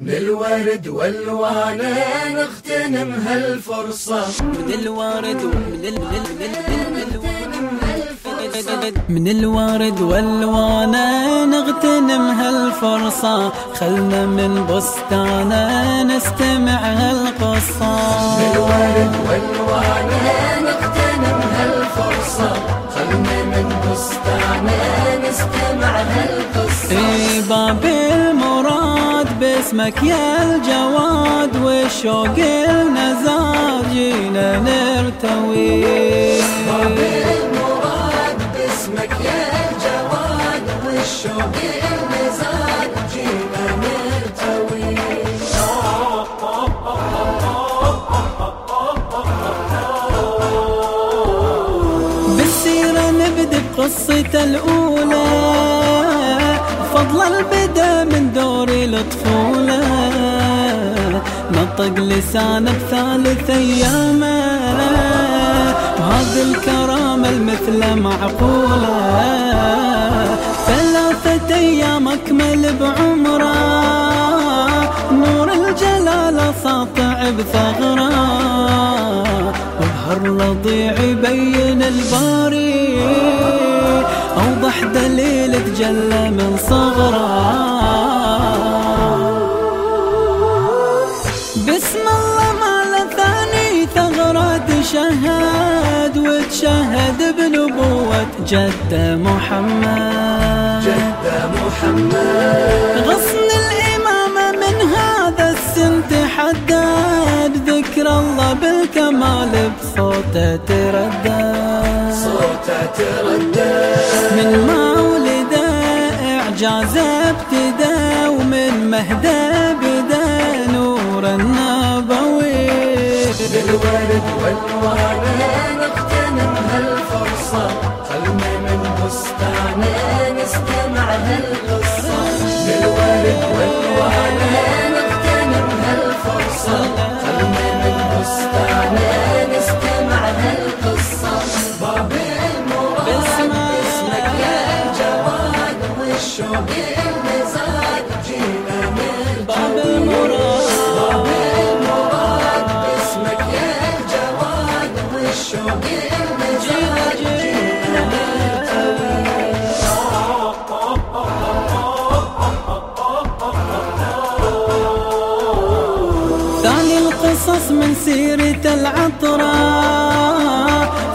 من الورد والوانه نغتنم هالفرصة. من الورد ومن من الورد والوانه نغتنم هالفرصة. خلنا من بستانه نستمع هالقصة. من الورد والوانه نغتنم هالفرصة. خلنا من بستانه نستمع هالقصة باسمك يا الجواد والشوق النزار جينا نرتوي. المراد باسمك يا الجواد والشوق المزاد جينا نرتوي. بالسيرة نبدأ بقصة الأولى. فضل البدا من دور الطفولة نطق لسانه بثالث أيامه. وهذه الكرامة المثلى معقولة. ثلاثة أيام أكمل بعمره. نور الجلالة ساطع بثغره. وبهالرضيع يبين الباري. أوضح دليل تجلى من صغره بسم الله ما له ثاني ثغرة تشهد وتشهد بنبوة جده محمد. جد محمد. غصن الإمامة من هذا السن تحدد ذكر الله بالكمال بصوته تردد صوته تردد من مولده إعجازه ابتدى ومن مهده بدأ نور النبوي. بالورد والوانه ثاني القصص من سيرة العطرة.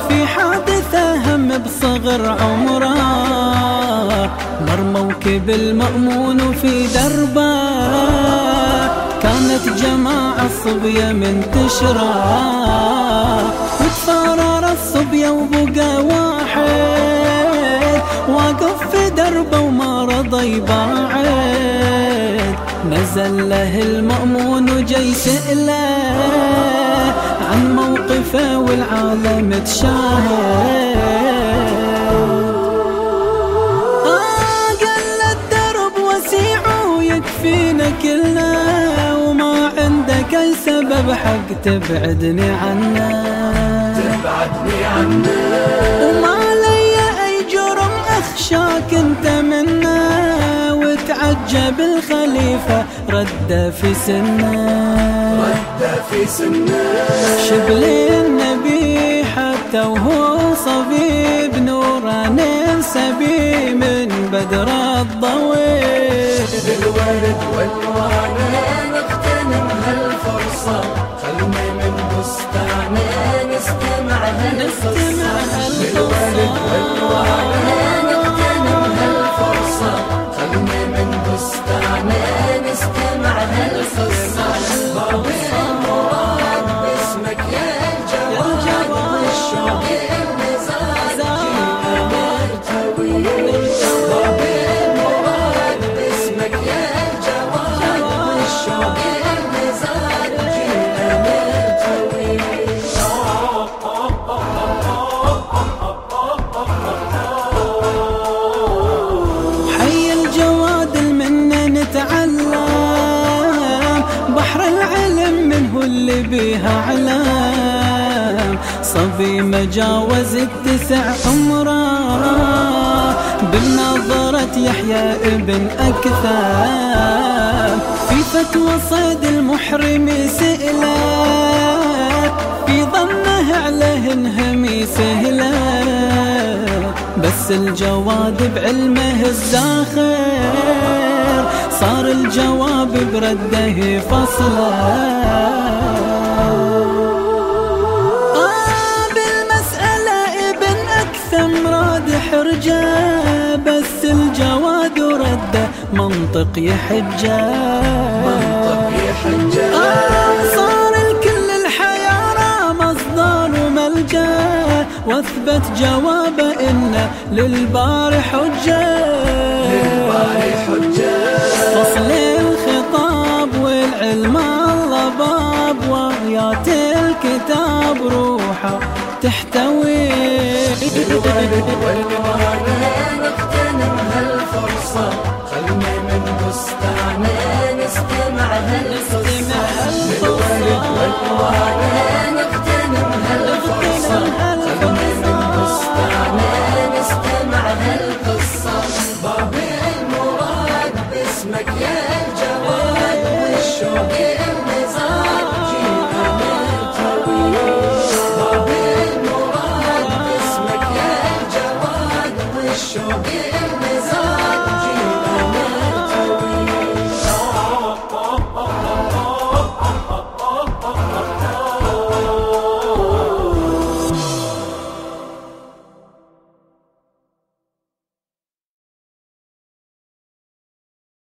في حادثة هم بصغر عمره مر موكب المأمون في دربه. كانت جماعة الصبية منتشرة وتفارر الصبية وبقى واحد. واقف في دربه وما رضى يباعد. نزل له المأمون وجاي سأله عن موقفه والعالم تشاهد. سبب حق تبعدني عنه. تبعدني عنك وما لي أي جرم أخشاك أنت منا وتعجب الخليفة رد في سنه. رد في سنه. شبل النبي حتى وهو صبي بنوران سبي من بدر الضوي بالورد والوانه صبي ما جاوز التسع عمره. بمناظرة يحيى ابن أكثر. في فتح صيد المحرم سئلات في ظنه عليه انهمي سهلا بس الجواد بعلمه الزاخر. صار الجواب برده فصلا حرجة بس الجواد رده منطق يحجه منطق يحجه آه صار الكل الحيارى مصدر وملجأ وأثبت جوابه انه للباري حجة. للباري حجة. فصل الخطاب والعلم الله باب وآيات الكتاب روحه تحتوي. Lord.